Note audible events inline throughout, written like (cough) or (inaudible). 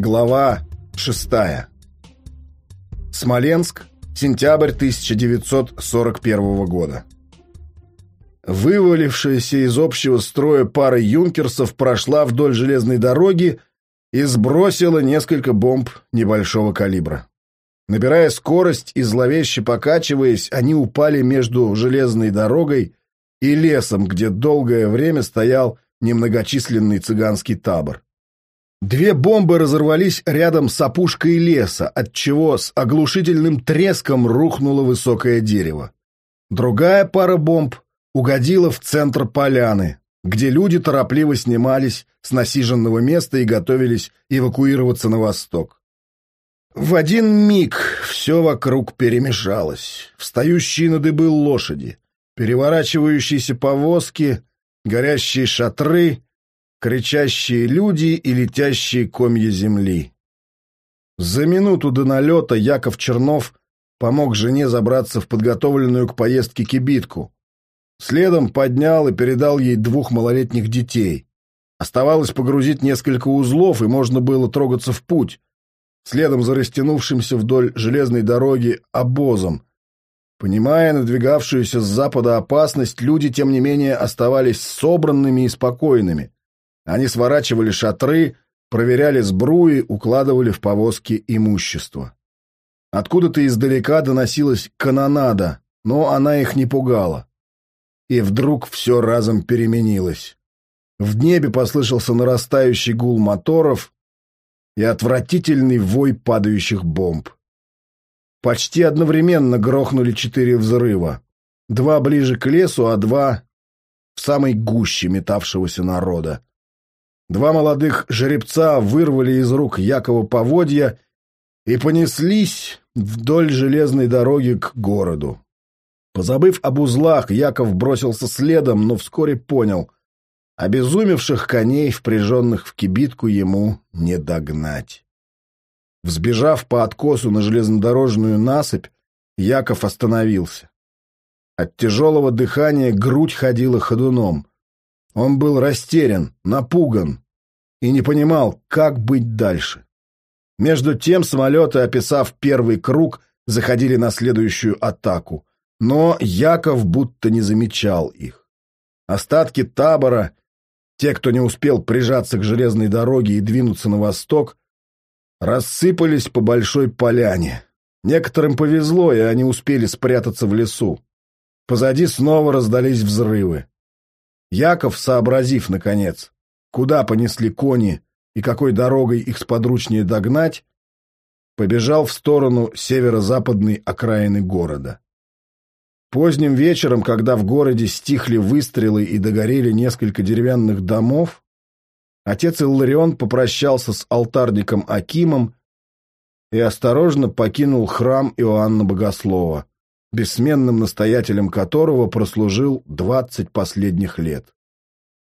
Глава 6. Смоленск, сентябрь 1941 года. Вывалившаяся из общего строя пара юнкерсов прошла вдоль железной дороги и сбросила несколько бомб небольшого калибра. Набирая скорость и зловеще покачиваясь, они упали между железной дорогой и лесом, где долгое время стоял немногочисленный цыганский табор. Две бомбы разорвались рядом с опушкой леса, отчего с оглушительным треском рухнуло высокое дерево. Другая пара бомб угодила в центр поляны, где люди торопливо снимались с насиженного места и готовились эвакуироваться на восток. В один миг все вокруг перемешалось. Встающие на дыбы лошади, переворачивающиеся повозки, горящие шатры — кричащие люди и летящие комья земли. За минуту до налета Яков Чернов помог жене забраться в подготовленную к поездке кибитку. Следом поднял и передал ей двух малолетних детей. Оставалось погрузить несколько узлов, и можно было трогаться в путь. Следом за растянувшимся вдоль железной дороги обозом. Понимая надвигавшуюся с запада опасность, люди, тем не менее, оставались собранными и спокойными. Они сворачивали шатры, проверяли сбруи, укладывали в повозки имущество. Откуда-то издалека доносилась канонада, но она их не пугала. И вдруг все разом переменилось. В небе послышался нарастающий гул моторов и отвратительный вой падающих бомб. Почти одновременно грохнули четыре взрыва. Два ближе к лесу, а два в самой гуще метавшегося народа. Два молодых жеребца вырвали из рук Якова поводья и понеслись вдоль железной дороги к городу. Позабыв об узлах, Яков бросился следом, но вскоре понял — обезумевших коней, впряженных в кибитку, ему не догнать. Взбежав по откосу на железнодорожную насыпь, Яков остановился. От тяжелого дыхания грудь ходила ходуном. Он был растерян, напуган и не понимал, как быть дальше. Между тем самолеты, описав первый круг, заходили на следующую атаку, но Яков будто не замечал их. Остатки табора, те, кто не успел прижаться к железной дороге и двинуться на восток, рассыпались по большой поляне. Некоторым повезло, и они успели спрятаться в лесу. Позади снова раздались взрывы. Яков, сообразив, наконец, куда понесли кони и какой дорогой их сподручнее догнать, побежал в сторону северо-западной окраины города. Поздним вечером, когда в городе стихли выстрелы и догорели несколько деревянных домов, отец Илларион попрощался с алтарником Акимом и осторожно покинул храм Иоанна Богослова бессменным настоятелем которого прослужил двадцать последних лет.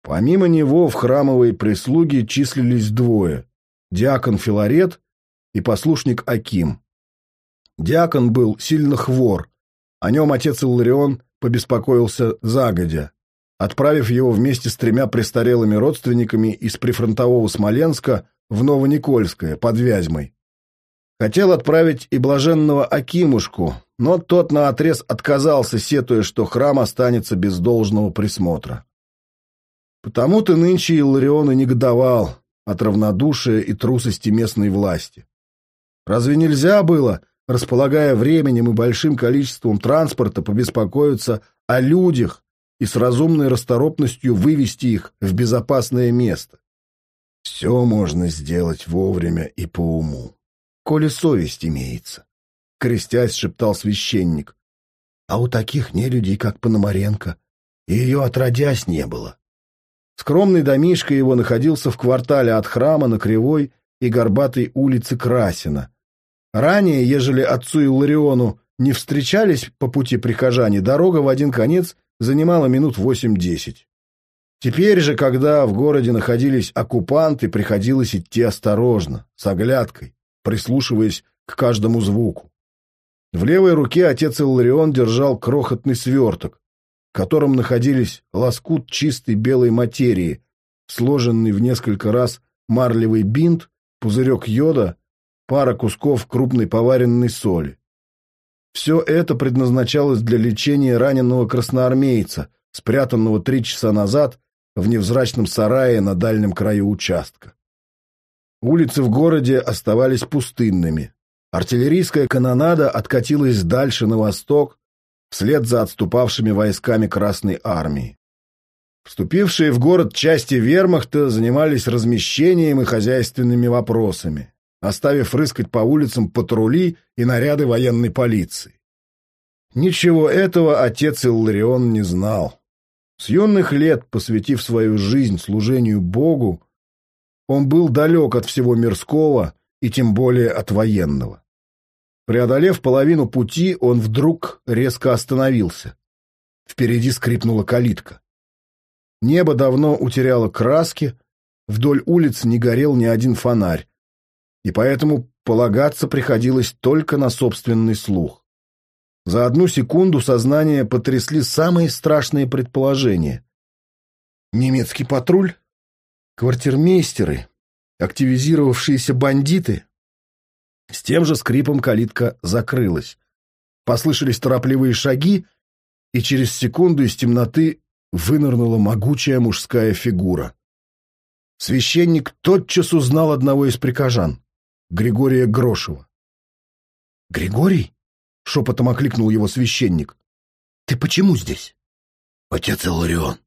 Помимо него в храмовой прислуге числились двое – диакон Филарет и послушник Аким. Диакон был сильно хвор, о нем отец Илларион побеспокоился загодя, отправив его вместе с тремя престарелыми родственниками из прифронтового Смоленска в Новоникольское под Вязьмой. Хотел отправить и блаженного Акимушку, но тот наотрез отказался, сетуя, что храм останется без должного присмотра. Потому-то нынче Илларион и негодовал от равнодушия и трусости местной власти. Разве нельзя было, располагая временем и большим количеством транспорта, побеспокоиться о людях и с разумной расторопностью вывести их в безопасное место? Все можно сделать вовремя и по уму коли совесть имеется. Крестясь, шептал священник. А у таких нелюдей, как Пономаренко, ее отродясь не было. Скромный домишко его находился в квартале от храма на Кривой и горбатой улице Красина. Ранее, ежели отцу Иллариону не встречались по пути прихожане, дорога в один конец занимала минут восемь-десять. Теперь же, когда в городе находились оккупанты, приходилось идти осторожно, с оглядкой прислушиваясь к каждому звуку. В левой руке отец Илларион держал крохотный сверток, в котором находились лоскут чистой белой материи, сложенный в несколько раз марлевый бинт пузырек йода, пара кусков крупной поваренной соли. Все это предназначалось для лечения раненого красноармейца, спрятанного три часа назад в невзрачном сарае на дальнем краю участка. Улицы в городе оставались пустынными. Артиллерийская канонада откатилась дальше на восток, вслед за отступавшими войсками Красной Армии. Вступившие в город части вермахта занимались размещением и хозяйственными вопросами, оставив рыскать по улицам патрули и наряды военной полиции. Ничего этого отец Илларион не знал. С юных лет, посвятив свою жизнь служению Богу, он был далек от всего мирского и тем более от военного. Преодолев половину пути, он вдруг резко остановился. Впереди скрипнула калитка. Небо давно утеряло краски, вдоль улиц не горел ни один фонарь, и поэтому полагаться приходилось только на собственный слух. За одну секунду сознание потрясли самые страшные предположения. Немецкий патруль? Квартирмейстеры? Активизировавшиеся бандиты? С тем же скрипом калитка закрылась. Послышались торопливые шаги, и через секунду из темноты вынырнула могучая мужская фигура. Священник тотчас узнал одного из прихожан — Григория Грошева. «Григорий?» — шепотом окликнул его священник. «Ты почему здесь?» «Отец Иларион».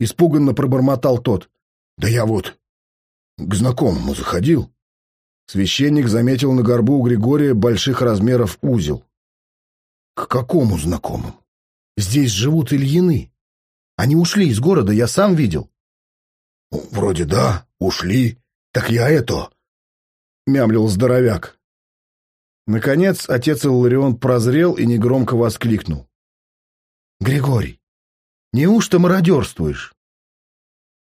Испуганно пробормотал тот. «Да я вот к знакомому заходил». Священник заметил на горбу у Григория больших размеров узел. «К какому знакомому?» «Здесь живут Ильины. Они ушли из города, я сам видел. — Вроде да, ушли. Так я это... — мямлил здоровяк. Наконец отец Илларион прозрел и негромко воскликнул. — Григорий, неужто мародерствуешь? —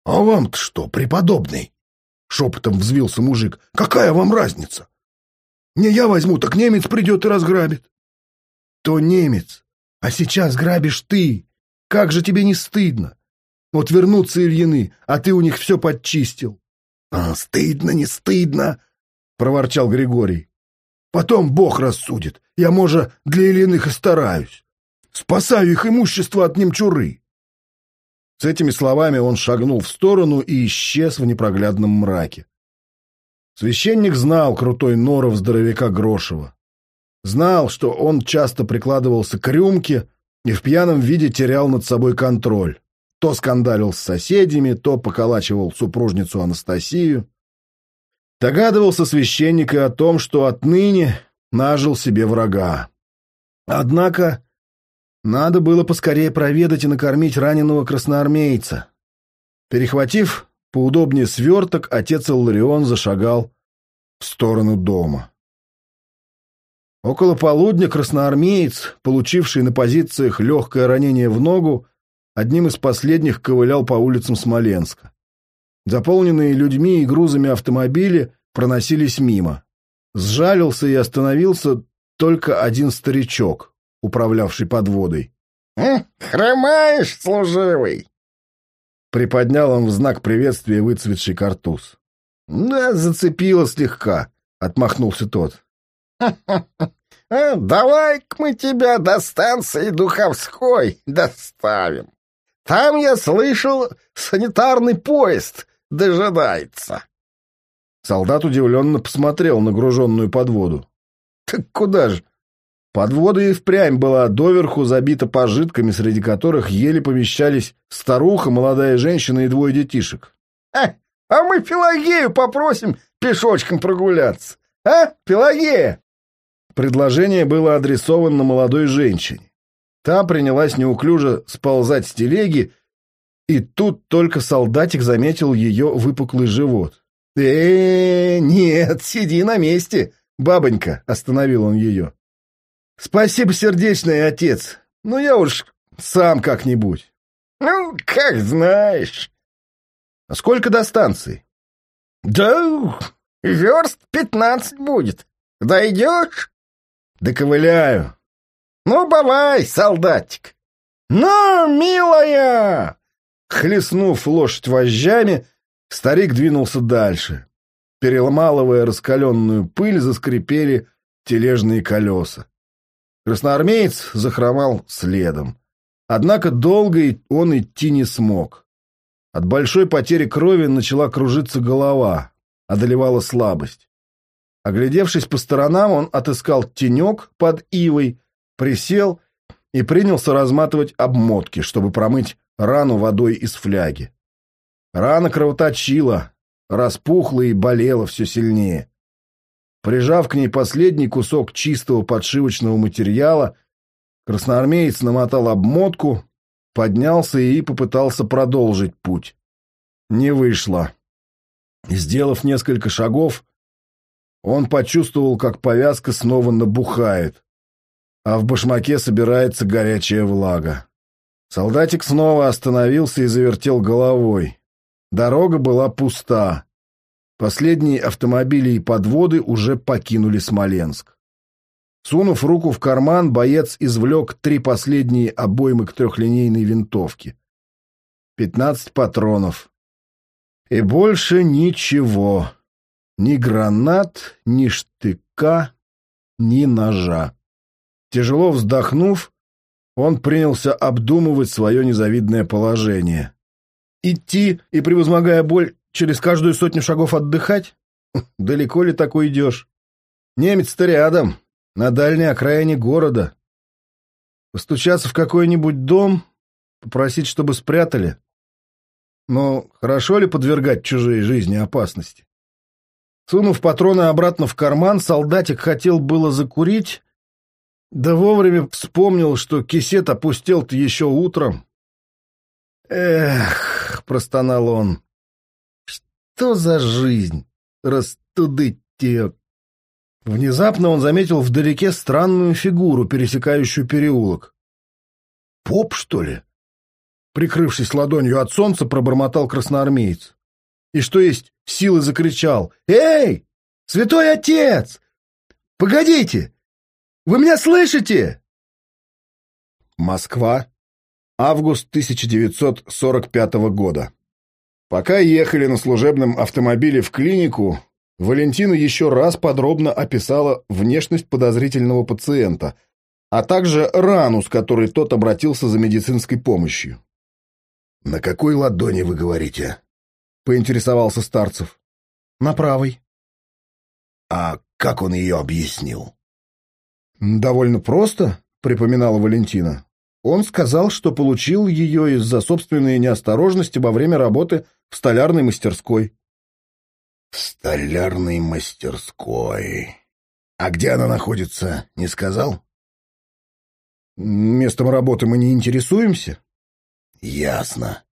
А вам-то что, преподобный? — шепотом взвился мужик. — Какая вам разница? Не я возьму, так немец придет и разграбит. — То немец, а сейчас грабишь ты. Как же тебе не стыдно? Вот вернутся Ильины, а ты у них все подчистил. — А, стыдно, не стыдно, — проворчал Григорий. — Потом Бог рассудит. Я, может, для Ильиных и стараюсь. Спасаю их имущество от немчуры. С этими словами он шагнул в сторону и исчез в непроглядном мраке. Священник знал крутой норов здоровяка Грошева. Знал, что он часто прикладывался к рюмке, и в пьяном виде терял над собой контроль. То скандалил с соседями, то поколачивал супружницу Анастасию. Догадывался священник и о том, что отныне нажил себе врага. Однако надо было поскорее проведать и накормить раненого красноармейца. Перехватив поудобнее сверток, отец Илларион зашагал в сторону дома. Около полудня красноармеец, получивший на позициях легкое ранение в ногу, одним из последних ковылял по улицам Смоленска. Заполненные людьми и грузами автомобили проносились мимо. Сжалился и остановился только один старичок, управлявший подводой. «Хромаешь, служивый!» Приподнял он в знак приветствия выцветший картуз. «Да, зацепило слегка», — отмахнулся тот. А, (laughs) давай-ка мы тебя до станции Духовской доставим. Там, я слышал, санитарный поезд дожидается. Солдат удивленно посмотрел на груженную подводу. Так куда же? Подвода и впрямь была доверху забита пожитками, среди которых еле помещались старуха, молодая женщина и двое детишек. А, а мы Пелагею попросим пешочком прогуляться. А, Пелагея? Предложение было адресовано молодой женщине. Та принялась неуклюже сползать с телеги, и тут только солдатик заметил ее выпуклый живот. э, -э нет, сиди на месте, бабонька!» — остановил он ее. «Спасибо, сердечный отец, но я уж сам как-нибудь». «Ну, как знаешь». «А сколько до станции?» «Да верст пятнадцать будет. Дойдешь?» Доковыляю. Ну, бывай, солдатик. Ну, милая! Хлестнув лошадь вожжами, старик двинулся дальше. переломалывая раскаленную пыль, заскрипели тележные колеса. Красноармеец захромал следом. Однако долго он идти не смог. От большой потери крови начала кружиться голова, одолевала слабость. Оглядевшись по сторонам, он отыскал тенек под ивой, присел и принялся разматывать обмотки, чтобы промыть рану водой из фляги. Рана кровоточила, распухла и болела все сильнее. Прижав к ней последний кусок чистого подшивочного материала, красноармеец намотал обмотку, поднялся и попытался продолжить путь. Не вышло. Сделав несколько шагов, он почувствовал, как повязка снова набухает, а в башмаке собирается горячая влага. Солдатик снова остановился и завертел головой. Дорога была пуста. Последние автомобили и подводы уже покинули Смоленск. Сунув руку в карман, боец извлек три последние обоймы к трехлинейной винтовке. Пятнадцать патронов. И больше ничего. Ни гранат, ни штыка, ни ножа. Тяжело вздохнув, он принялся обдумывать свое незавидное положение. Идти и, превозмогая боль, через каждую сотню шагов отдыхать? Далеко ли такой идешь? Немец-то рядом, на дальней окраине города. Постучаться в какой-нибудь дом, попросить, чтобы спрятали. Но хорошо ли подвергать чужие жизни опасности? Сунув патроны обратно в карман, солдатик хотел было закурить, да вовремя вспомнил, что кисет опустел-то еще утром. «Эх!» — простонал он. «Что за жизнь? Растудыть ее!» Внезапно он заметил вдалеке странную фигуру, пересекающую переулок. «Поп, что ли?» Прикрывшись ладонью от солнца, пробормотал красноармеец. И что есть силы закричал. «Эй! Святой Отец! Погодите! Вы меня слышите?» Москва. Август 1945 года. Пока ехали на служебном автомобиле в клинику, Валентина еще раз подробно описала внешность подозрительного пациента, а также рану, с которой тот обратился за медицинской помощью. «На какой ладони вы говорите?» — поинтересовался Старцев. «На правой». «А как он ее объяснил?» «Довольно просто», — припоминала Валентина. Он сказал, что получил ее из-за собственной неосторожности во время работы в столярной мастерской. «В столярной мастерской. А где она находится, не сказал?» «Местом работы мы не интересуемся». «Ясно».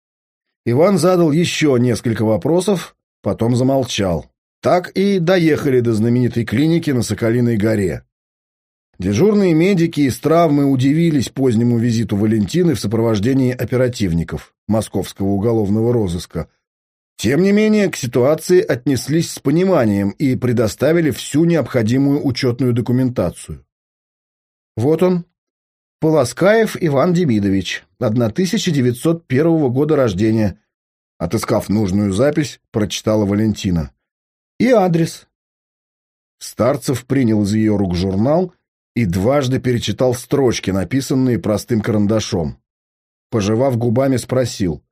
Иван задал еще несколько вопросов, потом замолчал. Так и доехали до знаменитой клиники на Соколиной горе. Дежурные медики из травмы удивились позднему визиту Валентины в сопровождении оперативников московского уголовного розыска. Тем не менее, к ситуации отнеслись с пониманием и предоставили всю необходимую учетную документацию. Вот он, Полоскаев Иван Демидович, 1901 года рождения. Отыскав нужную запись, прочитала Валентина. И адрес. Старцев принял из ее рук журнал и дважды перечитал строчки, написанные простым карандашом. Пожевав губами, спросил.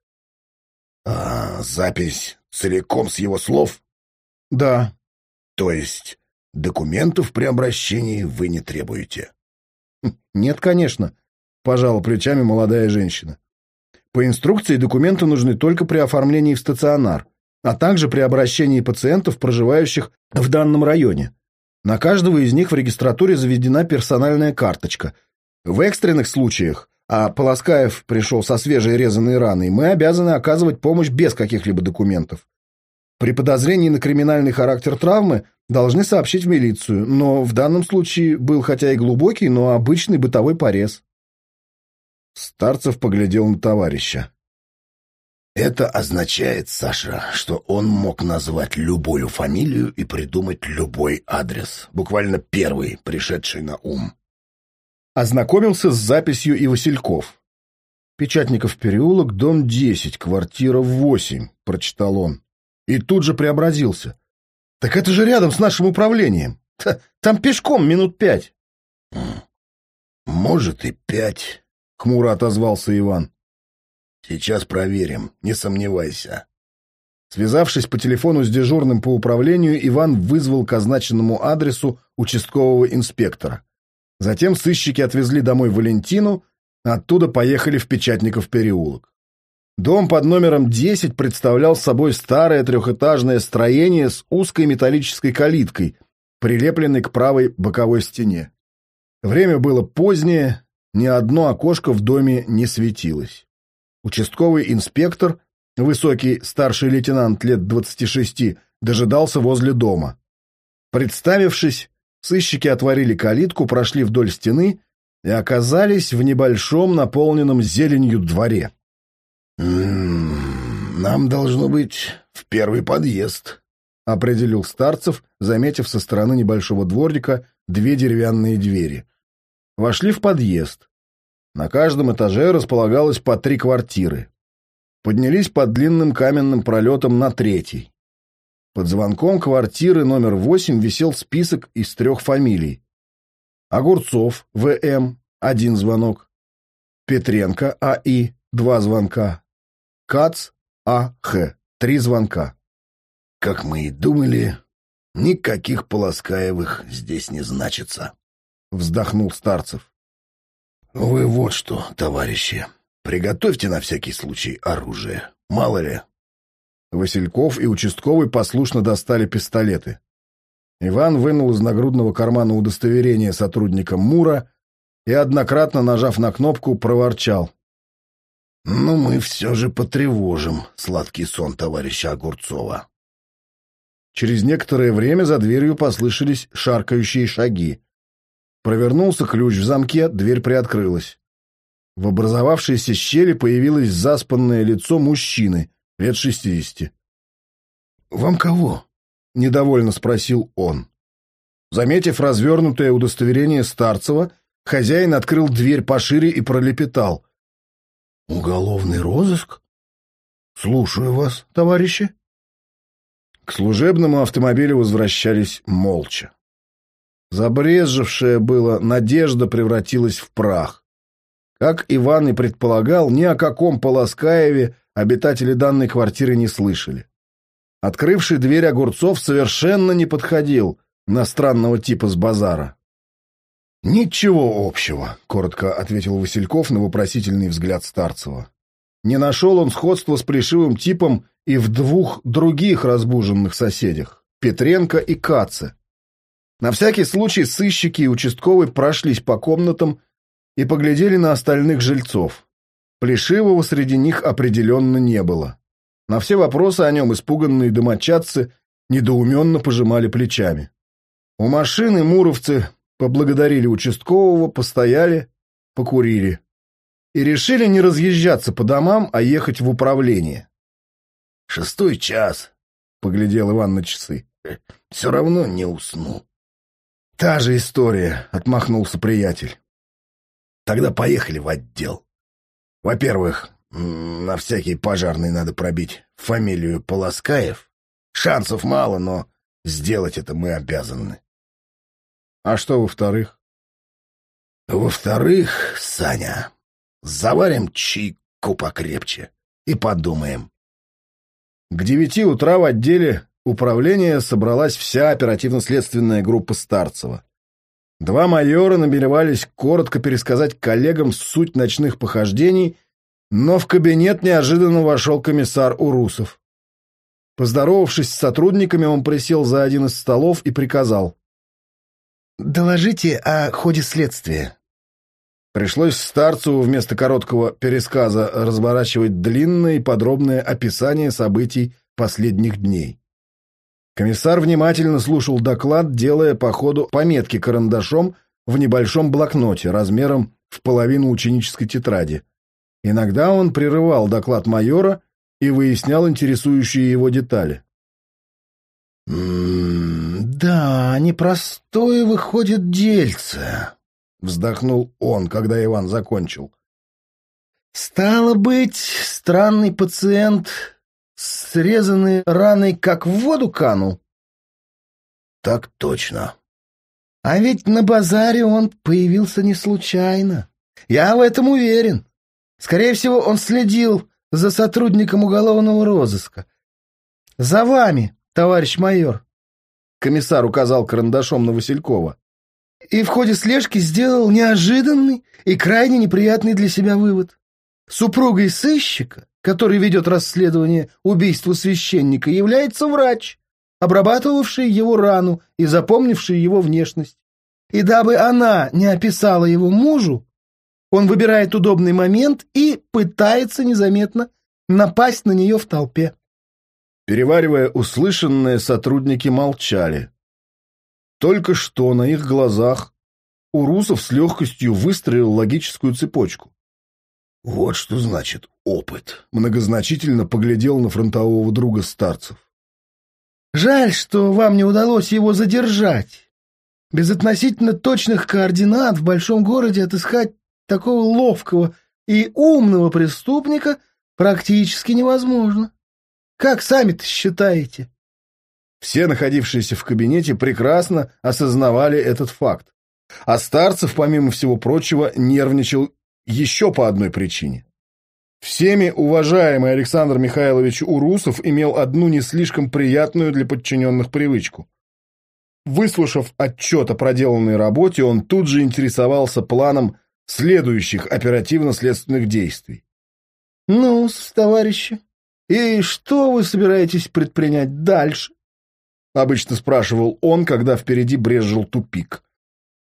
«А запись целиком с его слов?» «Да». «То есть документов при обращении вы не требуете?» «Нет, конечно», — пожала плечами молодая женщина. «По инструкции документы нужны только при оформлении в стационар, а также при обращении пациентов, проживающих в данном районе. На каждого из них в регистратуре заведена персональная карточка. В экстренных случаях, а Полоскаев пришел со свежей резаной раной, мы обязаны оказывать помощь без каких-либо документов. При подозрении на криминальный характер травмы должны сообщить в милицию, но в данном случае был хотя и глубокий, но обычный бытовой порез. Старцев поглядел на товарища. Это означает, Саша, что он мог назвать любую фамилию и придумать любой адрес, буквально первый, пришедший на ум. Ознакомился с записью и Васильков. «Печатников переулок, дом 10, квартира 8», — прочитал он. И тут же преобразился. Так это же рядом с нашим управлением. Там пешком минут пять. Может и пять, — хмуро отозвался Иван. Сейчас проверим, не сомневайся. Связавшись по телефону с дежурным по управлению, Иван вызвал к означенному адресу участкового инспектора. Затем сыщики отвезли домой Валентину, оттуда поехали в Печатников переулок. Дом под номером 10 представлял собой старое трехэтажное строение с узкой металлической калиткой, прилепленной к правой боковой стене. Время было позднее, ни одно окошко в доме не светилось. Участковый инспектор Высокий старший лейтенант лет 26 дожидался возле дома. Представившись, сыщики отворили калитку, прошли вдоль стены и оказались в небольшом наполненном зеленью дворе. «М-м, «Нам должно быть в первый подъезд», — определил Старцев, заметив со стороны небольшого дворника две деревянные двери. Вошли в подъезд. На каждом этаже располагалось по три квартиры поднялись под длинным каменным пролетом на третий. Под звонком квартиры номер восемь висел список из трех фамилий. Огурцов, В.М., один звонок. Петренко, А.И., два звонка. Кац, А.Х., три звонка. Как мы и думали, никаких Полоскаевых здесь не значится, — вздохнул Старцев. Вы вот что, товарищи, Приготовьте на всякий случай оружие. Мало ли. Васильков и участковый послушно достали пистолеты. Иван вынул из нагрудного кармана удостоверение сотрудника МУРа и, однократно нажав на кнопку, проворчал. «Ну, мы все же потревожим сладкий сон товарища Огурцова». Через некоторое время за дверью послышались шаркающие шаги. Провернулся ключ в замке, дверь приоткрылась. В образовавшейся щели появилось заспанное лицо мужчины, лет шестидесяти. «Вам кого?» — недовольно спросил он. Заметив развернутое удостоверение Старцева, хозяин открыл дверь пошире и пролепетал. «Уголовный розыск? Слушаю вас, товарищи». К служебному автомобилю возвращались молча. Забрезжившая было надежда превратилась в прах. Как Иван и предполагал, ни о каком Полоскаеве обитатели данной квартиры не слышали. Открывший дверь Огурцов совершенно не подходил на странного типа с базара. «Ничего общего», — коротко ответил Васильков на вопросительный взгляд Старцева. Не нашел он сходства с плешивым типом и в двух других разбуженных соседях — Петренко и Каце. На всякий случай сыщики и участковый прошлись по комнатам и поглядели на остальных жильцов. Плешивого среди них определенно не было. На все вопросы о нем испуганные домочадцы недоуменно пожимали плечами. У машины муровцы поблагодарили участкового, постояли, покурили. И решили не разъезжаться по домам, а ехать в управление. «Шестой час», — поглядел Иван на часы. «Все равно не усну». «Та же история», — отмахнулся приятель. Тогда поехали в отдел. Во-первых, на всякий пожарный надо пробить фамилию Полоскаев. Шансов мало, но сделать это мы обязаны. А что во-вторых? Во-вторых, Саня, заварим чайку покрепче и подумаем. К девяти утра в отделе управления собралась вся оперативно-следственная группа Старцева. Два майора намеревались коротко пересказать коллегам суть ночных похождений, но в кабинет неожиданно вошел комиссар Урусов. Поздоровавшись с сотрудниками, он присел за один из столов и приказал. «Доложите о ходе следствия». Пришлось старцу вместо короткого пересказа разворачивать длинное и подробное описание событий последних дней. Комиссар внимательно слушал доклад, делая по ходу пометки карандашом в небольшом блокноте размером в половину ученической тетради. Иногда он прерывал доклад майора и выяснял интересующие его детали. «Да, непростое выходит дельце», — вздохнул он, когда Иван закончил. «Стало быть, странный пациент срезанный раной как в воду канул? Так точно. А ведь на базаре он появился не случайно. Я в этом уверен. Скорее всего, он следил за сотрудником уголовного розыска. За вами, товарищ майор. Комиссар указал карандашом на Василькова. И в ходе слежки сделал неожиданный и крайне неприятный для себя вывод. Супругой сыщика, который ведет расследование убийства священника, является врач, обрабатывавший его рану и запомнивший его внешность. И дабы она не описала его мужу, он выбирает удобный момент и пытается незаметно напасть на нее в толпе. Переваривая услышанное, сотрудники молчали. Только что на их глазах Урусов с легкостью выстроил логическую цепочку. «Вот что значит опыт», — многозначительно поглядел на фронтового друга старцев. «Жаль, что вам не удалось его задержать. Без относительно точных координат в большом городе отыскать такого ловкого и умного преступника практически невозможно. Как сами-то считаете?» Все находившиеся в кабинете прекрасно осознавали этот факт. А Старцев, помимо всего прочего, нервничал еще по одной причине. Всеми уважаемый Александр Михайлович Урусов имел одну не слишком приятную для подчиненных привычку. Выслушав отчет о проделанной работе, он тут же интересовался планом следующих оперативно-следственных действий. ну товарищи, и что вы собираетесь предпринять дальше?» Обычно спрашивал он, когда впереди брезжил тупик.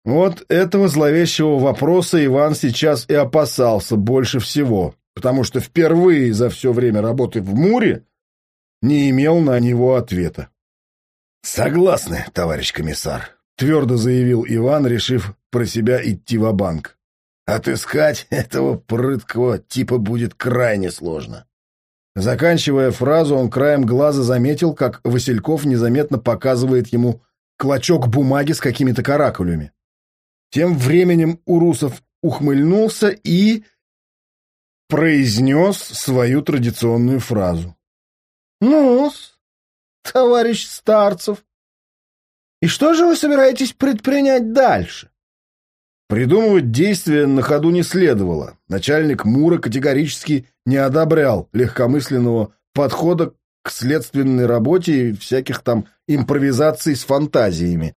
Вот этого зловещего вопроса Иван сейчас и опасался больше всего, потому что впервые за все время работы в Муре не имел на него ответа. «Согласны, товарищ комиссар», — твердо заявил Иван, решив про себя идти в банк Отыскать этого прыткого типа будет крайне сложно. Заканчивая фразу, он краем глаза заметил, как Васильков незаметно показывает ему клочок бумаги с какими-то каракулями. Тем временем Урусов ухмыльнулся и произнес свою традиционную фразу. ну товарищ Старцев, и что же вы собираетесь предпринять дальше? Придумывать действия на ходу не следовало. Начальник Мура категорически не одобрял легкомысленного подхода к следственной работе и всяких там импровизаций с фантазиями.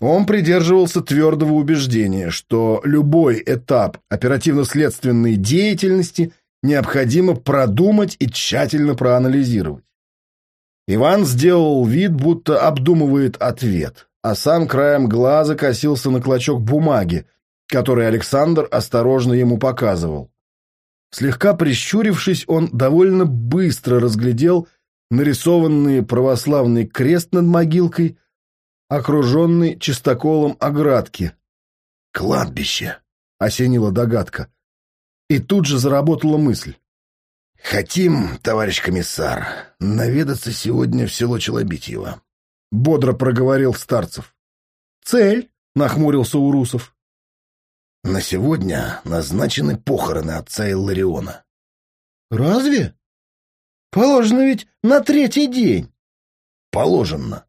Он придерживался твердого убеждения, что любой этап оперативно-следственной деятельности необходимо продумать и тщательно проанализировать. Иван сделал вид, будто обдумывает ответ, а сам краем глаза косился на клочок бумаги, который Александр осторожно ему показывал. Слегка прищурившись, он довольно быстро разглядел нарисованный православный крест над могилкой, окруженный чистоколом оградки. «Кладбище!» — осенила догадка. И тут же заработала мысль. «Хотим, товарищ комиссар, наведаться сегодня в село Челобитьево», — бодро проговорил Старцев. «Цель?» — нахмурился Урусов. На сегодня назначены похороны отца Иллариона. Разве? Положено ведь на третий день. Положено.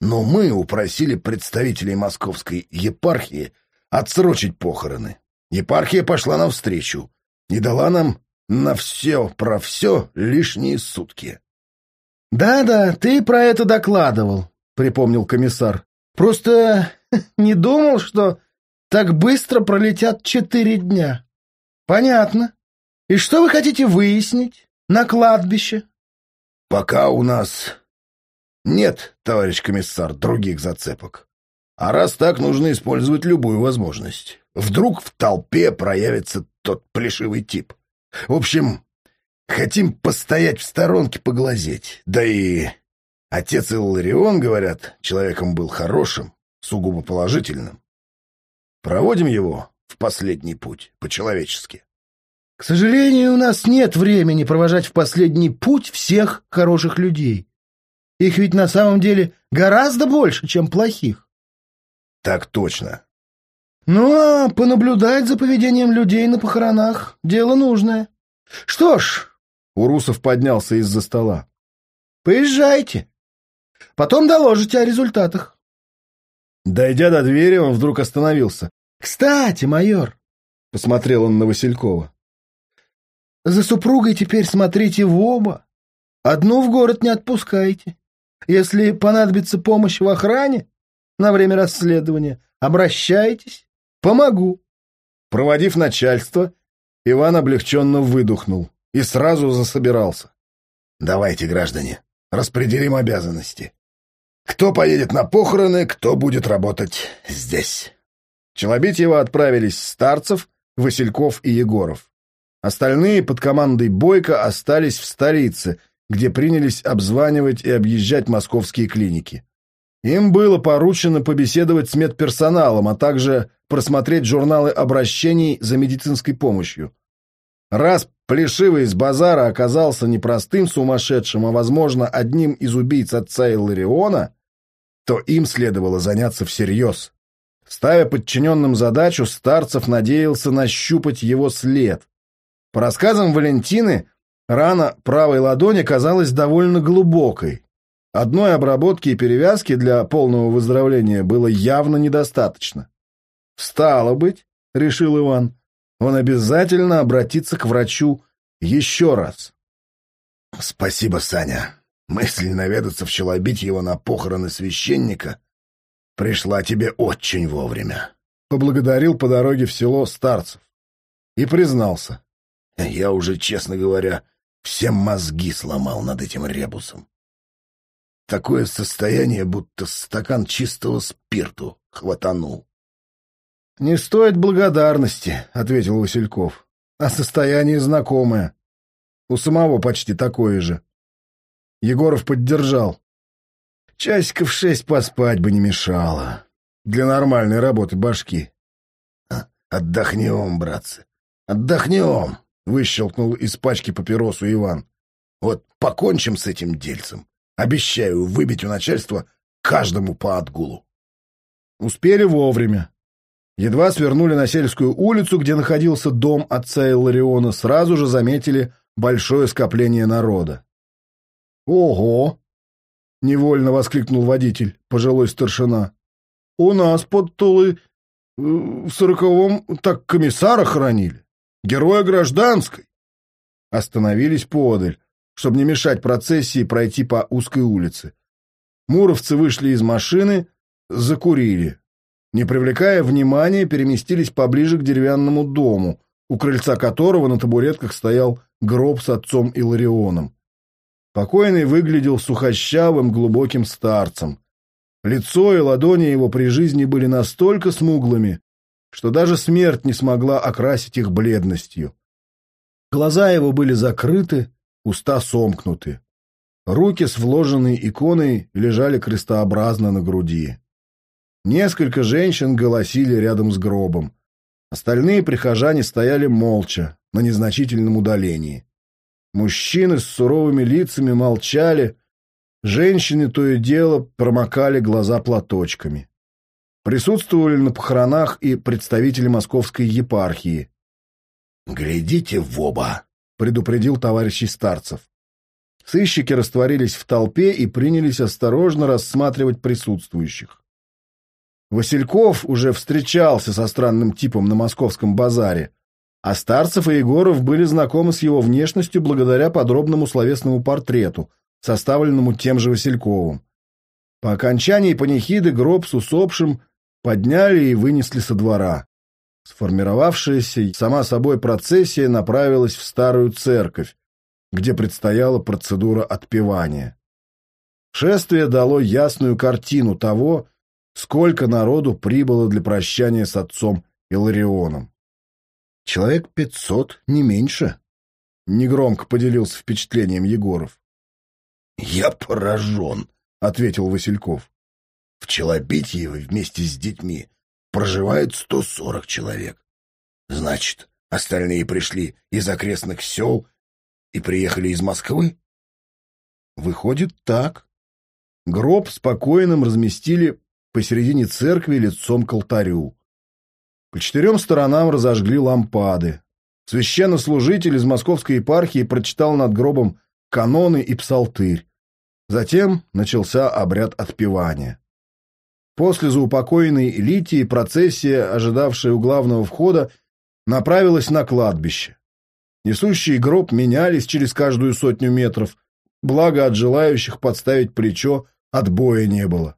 Но мы упросили представителей московской епархии отсрочить похороны. Епархия пошла навстречу и дала нам на все про все лишние сутки. «Да-да, ты про это докладывал», — припомнил комиссар. «Просто (laughs) не думал, что так быстро пролетят четыре дня. Понятно. И что вы хотите выяснить на кладбище? Пока у нас нет, товарищ комиссар, других зацепок. А раз так, нужно использовать любую возможность. Вдруг в толпе проявится тот плешивый тип. В общем, хотим постоять в сторонке, поглазеть. Да и отец Илларион, говорят, человеком был хорошим, сугубо положительным. Проводим его в последний путь, по-человечески. К сожалению, у нас нет времени провожать в последний путь всех хороших людей. Их ведь на самом деле гораздо больше, чем плохих. Так точно. Ну, а понаблюдать за поведением людей на похоронах — дело нужное. Что ж... Урусов поднялся из-за стола. Поезжайте. Потом доложите о результатах. Дойдя до двери, он вдруг остановился. «Кстати, майор!» — посмотрел он на Василькова. «За супругой теперь смотрите в оба. Одну в город не отпускайте. Если понадобится помощь в охране на время расследования, обращайтесь, помогу». Проводив начальство, Иван облегченно выдохнул и сразу засобирался. «Давайте, граждане, распределим обязанности. Кто поедет на похороны, кто будет работать здесь». Челобитьева отправились Старцев, Васильков и Егоров. Остальные под командой Бойко остались в столице, где принялись обзванивать и объезжать московские клиники. Им было поручено побеседовать с медперсоналом, а также просмотреть журналы обращений за медицинской помощью. Раз Плешивый из базара оказался не простым сумасшедшим, а, возможно, одним из убийц отца Иллариона, то им следовало заняться всерьез. Ставя подчиненным задачу, Старцев надеялся нащупать его след. По рассказам Валентины, рана правой ладони казалась довольно глубокой. Одной обработки и перевязки для полного выздоровления было явно недостаточно. «Стало быть», — решил Иван, он обязательно обратится к врачу еще раз. Спасибо, Саня. Мысль наведаться в его на похороны священника пришла тебе очень вовремя. Поблагодарил по дороге в село старцев и признался. Я уже, честно говоря, все мозги сломал над этим ребусом. Такое состояние, будто стакан чистого спирту хватанул. «Не стоит благодарности», — ответил Васильков. «А состояние знакомое. У самого почти такое же». Егоров поддержал. «Часиков шесть поспать бы не мешало. Для нормальной работы башки». «Отдохнем, братцы, отдохнем», — выщелкнул из пачки папиросу Иван. «Вот покончим с этим дельцем. Обещаю выбить у начальства каждому по отгулу». Успели вовремя. Едва свернули на сельскую улицу, где находился дом отца Иллариона, сразу же заметили большое скопление народа. «Ого!» — невольно воскликнул водитель, пожилой старшина. «У нас под Тулой э, в сороковом так комиссара хоронили, героя гражданской». Остановились подаль, чтобы не мешать процессии пройти по узкой улице. Муровцы вышли из машины, закурили не привлекая внимания, переместились поближе к деревянному дому, у крыльца которого на табуретках стоял гроб с отцом Иларионом. Покойный выглядел сухощавым, глубоким старцем. Лицо и ладони его при жизни были настолько смуглыми, что даже смерть не смогла окрасить их бледностью. Глаза его были закрыты, уста сомкнуты. Руки с вложенной иконой лежали крестообразно на груди. Несколько женщин голосили рядом с гробом. Остальные прихожане стояли молча, на незначительном удалении. Мужчины с суровыми лицами молчали, женщины то и дело промокали глаза платочками. Присутствовали на похоронах и представители московской епархии. «Глядите в оба!» — предупредил товарищ Старцев. Сыщики растворились в толпе и принялись осторожно рассматривать присутствующих. Васильков уже встречался со странным типом на московском базаре, а Старцев и Егоров были знакомы с его внешностью благодаря подробному словесному портрету, составленному тем же Васильковым. По окончании панихиды гроб с усопшим подняли и вынесли со двора. Сформировавшаяся сама собой процессия направилась в старую церковь, где предстояла процедура отпевания. Шествие дало ясную картину того, сколько народу прибыло для прощания с отцом Иларионом. Человек пятьсот, не меньше. Негромко поделился впечатлением Егоров. «Я поражен», — ответил Васильков. «В Челобитьеве вместе с детьми проживает сто сорок человек. Значит, остальные пришли из окрестных сел и приехали из Москвы?» «Выходит, так». Гроб спокойным разместили посередине церкви лицом к алтарю. По четырем сторонам разожгли лампады. Священнослужитель из московской епархии прочитал над гробом каноны и псалтырь. Затем начался обряд отпевания. После заупокоенной Литии процессия, ожидавшая у главного входа, направилась на кладбище. Несущие гроб менялись через каждую сотню метров, благо от желающих подставить плечо отбоя не было.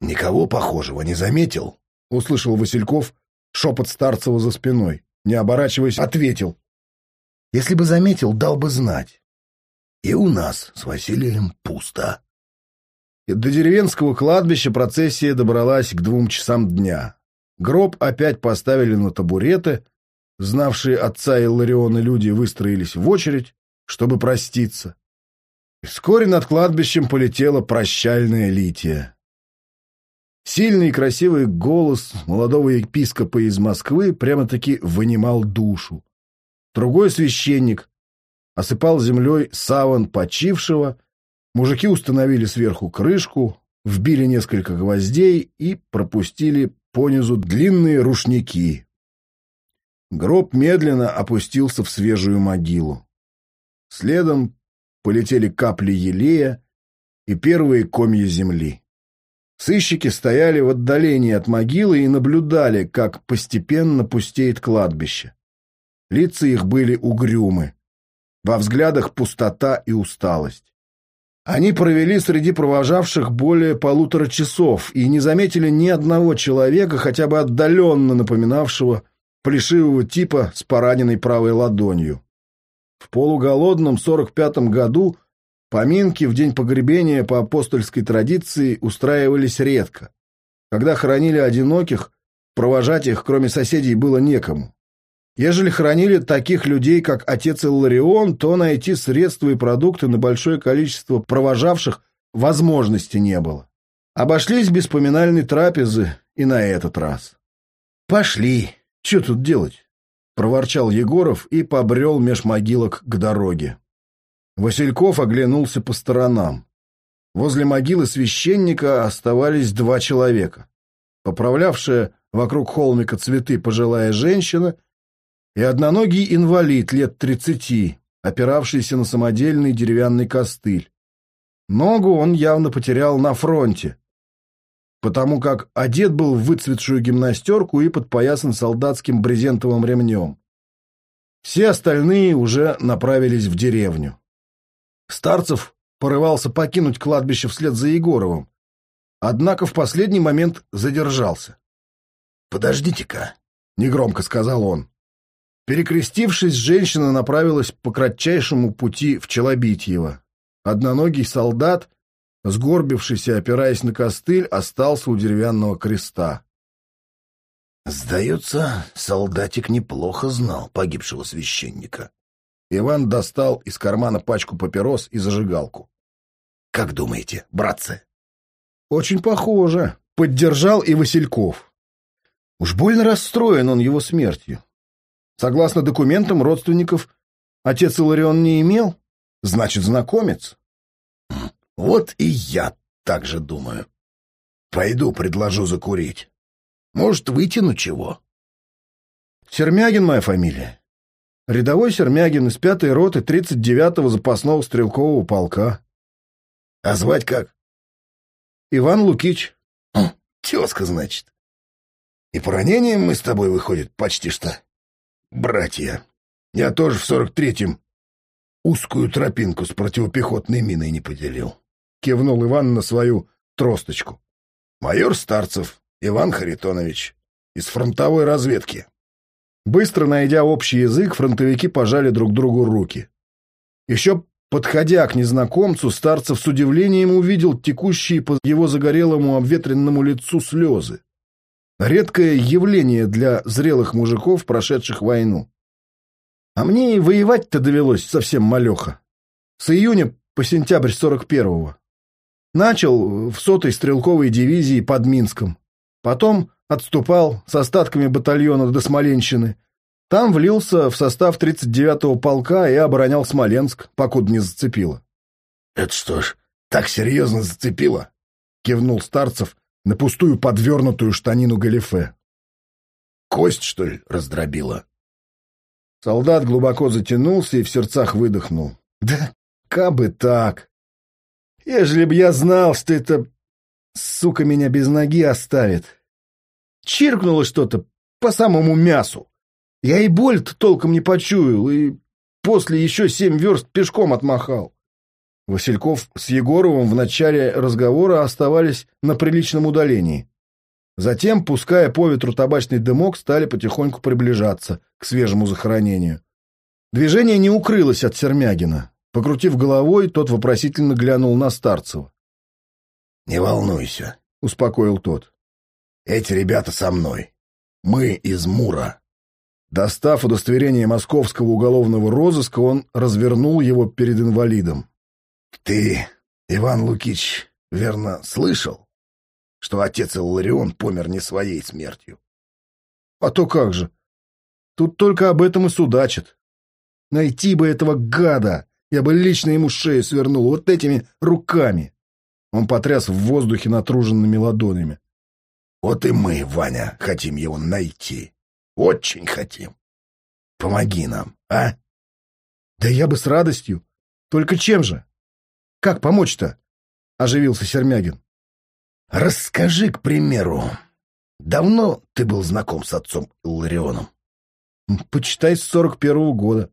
«Никого похожего не заметил?» — услышал Васильков шепот Старцева за спиной. Не оборачиваясь, ответил. «Если бы заметил, дал бы знать. И у нас с Василием пусто». До деревенского кладбища процессия добралась к двум часам дня. Гроб опять поставили на табуреты, знавшие отца Иллариона люди выстроились в очередь, чтобы проститься. И вскоре над кладбищем полетела прощальная лития. Сильный и красивый голос молодого епископа из Москвы прямо-таки вынимал душу. Другой священник осыпал землей саван почившего, Мужики установили сверху крышку, вбили несколько гвоздей и пропустили понизу длинные рушники. Гроб медленно опустился в свежую могилу. Следом полетели капли елея и первые комья земли. Сыщики стояли в отдалении от могилы и наблюдали, как постепенно пустеет кладбище. Лица их были угрюмы. Во взглядах пустота и усталость. Они провели среди провожавших более полутора часов и не заметили ни одного человека, хотя бы отдаленно напоминавшего плешивого типа с пораненной правой ладонью. В полуголодном 45-м году поминки в день погребения по апостольской традиции устраивались редко. Когда хоронили одиноких, провожать их, кроме соседей, было некому. Ежели хранили таких людей, как отец Илларион, то найти средства и продукты на большое количество провожавших возможности не было. Обошлись без поминальной трапезы и на этот раз. «Пошли! Что тут делать?» — проворчал Егоров и побрел меж могилок к дороге. Васильков оглянулся по сторонам. Возле могилы священника оставались два человека. Поправлявшая вокруг холмика цветы пожилая женщина и одноногий инвалид лет тридцати, опиравшийся на самодельный деревянный костыль. Ногу он явно потерял на фронте, потому как одет был в выцветшую гимнастерку и подпоясан солдатским брезентовым ремнем. Все остальные уже направились в деревню. Старцев порывался покинуть кладбище вслед за Егоровым, однако в последний момент задержался. «Подождите-ка», — негромко сказал он. Перекрестившись, женщина направилась по кратчайшему пути в Челобитьево. Одноногий солдат, сгорбившись и опираясь на костыль, остался у деревянного креста. Сдается, солдатик неплохо знал погибшего священника. Иван достал из кармана пачку папирос и зажигалку. «Как думаете, братцы?» «Очень похоже», — поддержал и Васильков. Уж больно расстроен он его смертью. Согласно документам родственников, отец Иларион не имел, значит, знакомец. Вот и я так же думаю. Пойду предложу закурить. Может, вытяну чего? Сермягин моя фамилия. Рядовой Сермягин из пятой роты 39-го запасного стрелкового полка. А звать как? Иван Лукич. Тезка, значит. И по ранениям мы с тобой, выходит, почти что братья. Я тоже в сорок третьем узкую тропинку с противопехотной миной не поделил. Кивнул Иван на свою тросточку. Майор Старцев Иван Харитонович из фронтовой разведки. Быстро найдя общий язык, фронтовики пожали друг другу руки. Еще подходя к незнакомцу, Старцев с удивлением увидел текущие по его загорелому обветренному лицу слезы. Редкое явление для зрелых мужиков, прошедших войну. А мне и воевать-то довелось совсем малеха. С июня по сентябрь 41-го. Начал в сотой стрелковой дивизии под Минском. Потом отступал с остатками батальона до Смоленщины. Там влился в состав 39-го полка и оборонял Смоленск, покуда не зацепило. — Это что ж, так серьезно зацепило? — кивнул Старцев, на пустую подвернутую штанину галифе. Кость, что ли, раздробила? Солдат глубоко затянулся и в сердцах выдохнул. Да кабы так. Ежели б я знал, что это Сука меня без ноги оставит. Чиркнуло что-то по самому мясу. Я и боль-то толком не почуял, и после еще семь верст пешком отмахал. Васильков с Егоровым в начале разговора оставались на приличном удалении. Затем, пуская по ветру табачный дымок, стали потихоньку приближаться к свежему захоронению. Движение не укрылось от Сермягина. Покрутив головой, тот вопросительно глянул на Старцева. — Не волнуйся, — успокоил тот. — Эти ребята со мной. Мы из Мура. Достав удостоверение московского уголовного розыска, он развернул его перед инвалидом. — Ты, Иван Лукич, верно слышал, что отец Илларион помер не своей смертью? — А то как же. Тут только об этом и судачат. Найти бы этого гада, я бы лично ему шею свернул вот этими руками. Он потряс в воздухе натруженными ладонями. Вот и мы, Ваня, хотим его найти. Очень хотим. Помоги нам, а? Да я бы с радостью. Только чем же? Как помочь-то? Оживился Сермягин. Расскажи, к примеру, давно ты был знаком с отцом Илларионом? Почитай, с сорок первого года.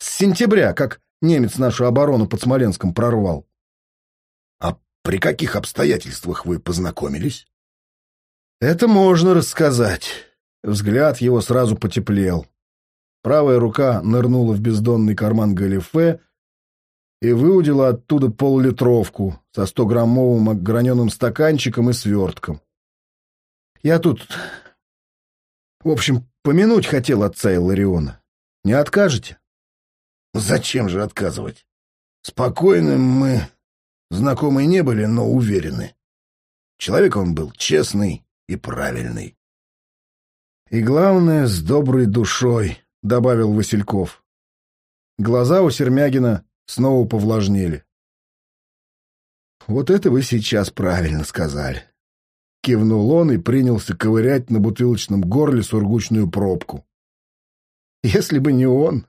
С сентября, как немец нашу оборону под Смоленском прорвал. А при каких обстоятельствах вы познакомились? Это можно рассказать. Взгляд его сразу потеплел. Правая рука нырнула в бездонный карман галифе и выудила оттуда поллитровку со стограммовым граненым стаканчиком и свертком. Я тут, в общем, помянуть хотел отца Илариона. Не откажете? Зачем же отказывать? Спокойным мы знакомы не были, но уверены. Человек он был честный, и правильный. «И главное, с доброй душой», — добавил Васильков. Глаза у Сермягина снова повлажнели. «Вот это вы сейчас правильно сказали», — кивнул он и принялся ковырять на бутылочном горле сургучную пробку. «Если бы не он,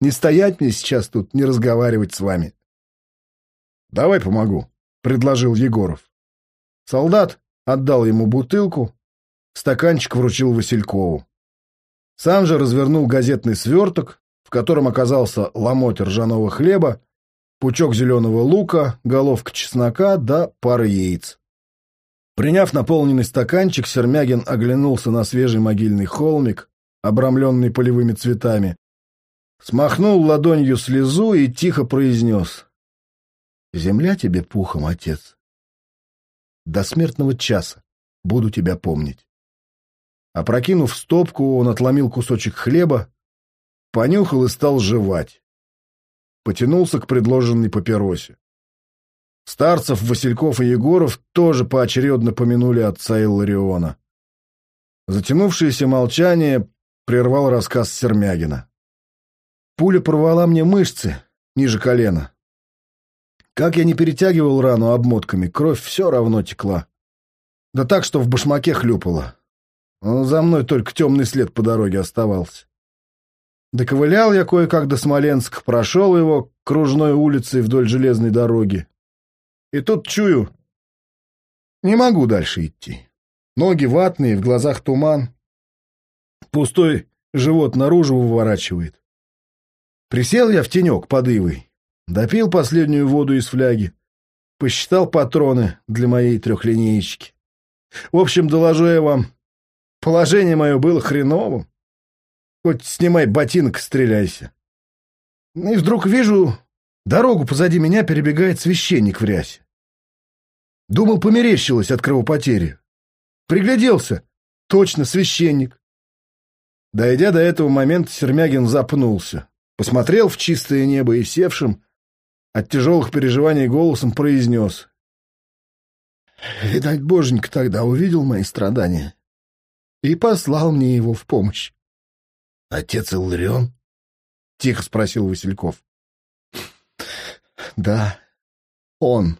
не стоять мне сейчас тут, не разговаривать с вами». «Давай помогу», — предложил Егоров. Солдат отдал ему бутылку, стаканчик вручил Василькову. Сам же развернул газетный сверток, в котором оказался ломоть ржаного хлеба, пучок зеленого лука, головка чеснока да пара яиц. Приняв наполненный стаканчик, Сермягин оглянулся на свежий могильный холмик, обрамленный полевыми цветами, смахнул ладонью слезу и тихо произнес. «Земля тебе пухом, отец. До смертного часа буду тебя помнить. Опрокинув стопку, он отломил кусочек хлеба, понюхал и стал жевать. Потянулся к предложенной папиросе. Старцев, Васильков и Егоров тоже поочередно помянули отца Иллариона. Затянувшееся молчание прервал рассказ Сермягина. Пуля порвала мне мышцы ниже колена. Как я не перетягивал рану обмотками, кровь все равно текла. Да так, что в башмаке хлюпало. Но за мной только темный след по дороге оставался. Доковылял я кое-как до Смоленска, прошел его кружной улицей вдоль железной дороги. И тут чую, не могу дальше идти. Ноги ватные, в глазах туман. Пустой живот наружу выворачивает. Присел я в тенек под ивой, Допил последнюю воду из фляги. Посчитал патроны для моей трехлинеечки. В общем, доложу я вам, положение мое было хреновым. Хоть снимай ботинок, стреляйся. И вдруг вижу, дорогу позади меня перебегает священник в рясе. Думал, померещилось от кровопотери. Пригляделся. Точно, священник. Дойдя до этого момента, Сермягин запнулся. Посмотрел в чистое небо и севшим, от тяжелых переживаний голосом произнес. Видать, боженька тогда увидел мои страдания и послал мне его в помощь. — Отец Илларион? — тихо спросил Васильков. — Да, он.